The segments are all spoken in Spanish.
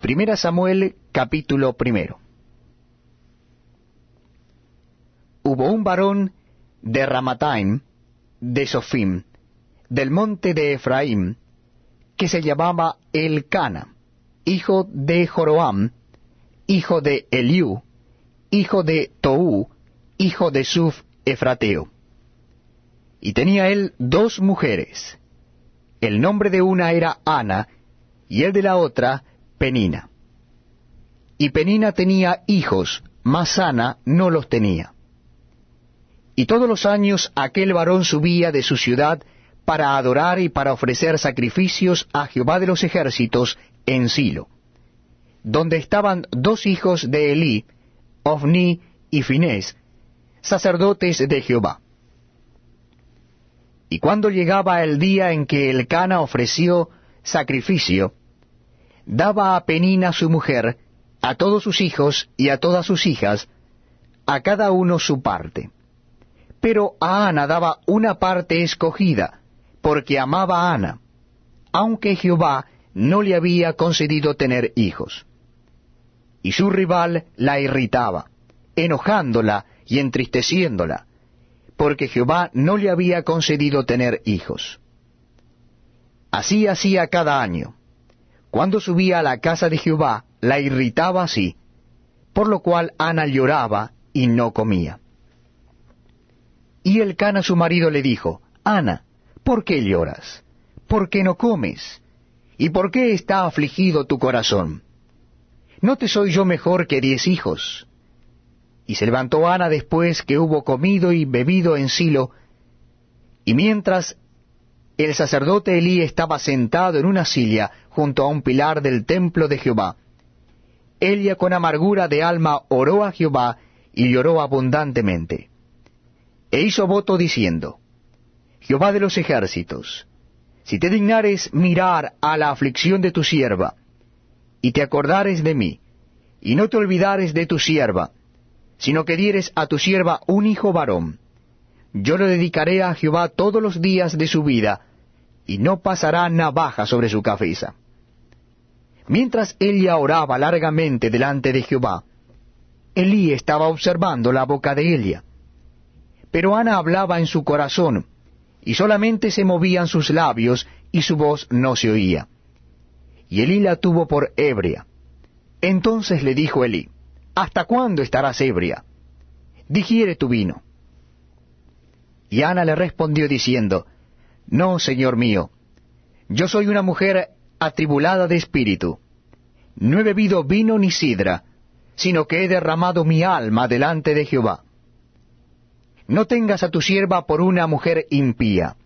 Primera Samuel capítulo primero. Hubo un varón de Ramataim, de Sofim, del monte de Efraín, que se llamaba Elcana, hijo de Joroam, hijo de Eliú, hijo de Tou, hijo de Suf Efrateo. Y tenía él dos mujeres. El nombre de una era Ana, y el de la otra Penina. Y Penina tenía hijos, mas Ana no los tenía. Y todos los años aquel varón subía de su ciudad para adorar y para ofrecer sacrificios a Jehová de los ejércitos en Silo, donde estaban dos hijos de Elí, Ofni y Finés, sacerdotes de Jehová. Y cuando llegaba el día en que el Cana ofreció sacrificio, daba a Penina su mujer, a todos sus hijos y a todas sus hijas, a cada uno su parte. Pero a Ana daba una parte escogida, porque amaba a Ana, aunque Jehová no le había concedido tener hijos. Y su rival la irritaba, enojándola y entristeciéndola, porque Jehová no le había concedido tener hijos. Así hacía cada año cuando subía a la casa de Jehová, la irritaba así, por lo cual Ana lloraba y no comía. Y el Cana su marido le dijo, Ana, ¿por qué lloras? ¿Por qué no comes? ¿Y por qué está afligido tu corazón? ¿No te soy yo mejor que diez hijos? Y se levantó Ana después que hubo comido y bebido en Silo, y mientras el sacerdote Elí estaba sentado en una silla junto a un pilar del templo de Jehová. Ella con amargura de alma oró a Jehová y lloró abundantemente. E hizo voto diciendo, Jehová de los ejércitos, si te dignares mirar a la aflicción de tu sierva, y te acordares de mí, y no te olvidares de tu sierva, sino que dieres a tu sierva un hijo varón, yo lo dedicaré a Jehová todos los días de su vida, y no pasará navaja sobre su cabeza. Mientras ella oraba largamente delante de Jehová, Elí estaba observando la boca de ella. Pero Ana hablaba en su corazón, y solamente se movían sus labios, y su voz no se oía. Y Elí la tuvo por ebria. Entonces le dijo Elí, ¿Hasta cuándo estarás ebria? Digiere tu vino. Y Ana le respondió diciendo, No, señor mío, yo soy una mujer atribulada de espíritu. No he bebido vino ni sidra, sino que he derramado mi alma delante de Jehová. No tengas a tu sierva por una mujer impía,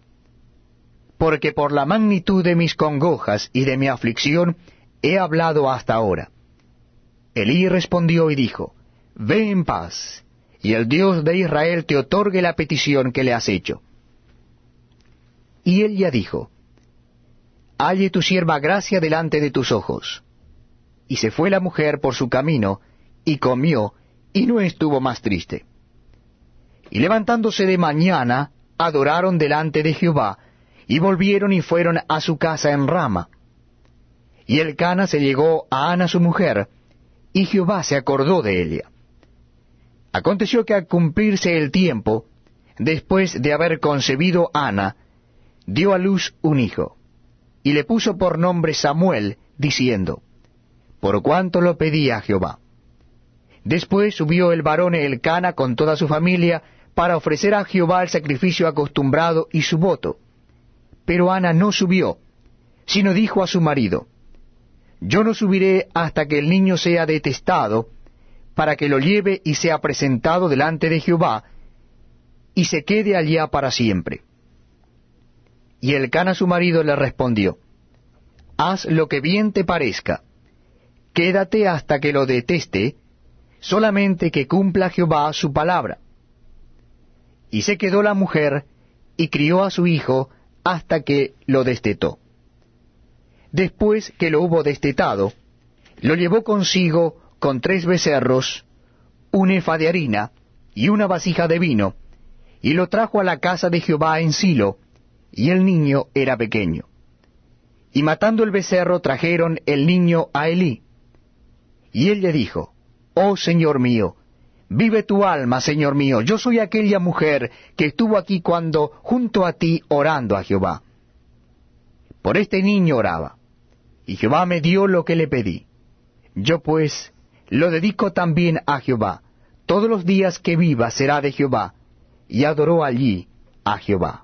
porque por la magnitud de mis congojas y de mi aflicción he hablado hasta ahora. Elí respondió y dijo, Ve en paz, y el Dios de Israel te otorgue la petición que le has hecho. Y él ya dijo, halle tu sierva gracia delante de tus ojos. Y se fue la mujer por su camino, y comió, y no estuvo más triste. Y levantándose de mañana, adoraron delante de Jehová, y volvieron y fueron a su casa en Rama. Y el Cana se llegó a Ana su mujer, y Jehová se acordó de ella. Aconteció que al cumplirse el tiempo, después de haber concebido Ana, dio a luz un hijo y le puso por nombre Samuel, diciendo, Por cuanto lo pedía Jehová. Después subió el varón Elcana con toda su familia para ofrecer a Jehová el sacrificio acostumbrado y su voto. Pero Ana no subió, sino dijo a su marido, Yo no subiré hasta que el niño sea detestado, para que lo lleve y sea presentado delante de Jehová, y se quede allá para siempre. Y el Cana su marido le respondió, Haz lo que bien te parezca, quédate hasta que lo deteste, solamente que cumpla Jehová su palabra. Y se quedó la mujer, y crió a su hijo hasta que lo destetó. Después que lo hubo destetado, lo llevó consigo con tres becerros, un efa de harina y una vasija de vino, y lo trajo a la casa de Jehová en Silo, y el niño era pequeño. Y matando el becerro trajeron el niño a Elí, Y él le dijo, Oh Señor mío, vive tu alma, Señor mío, yo soy aquella mujer que estuvo aquí cuando junto a ti orando a Jehová. Por este niño oraba, y Jehová me dio lo que le pedí. Yo pues lo dedico también a Jehová. Todos los días que viva será de Jehová. Y adoró allí a Jehová.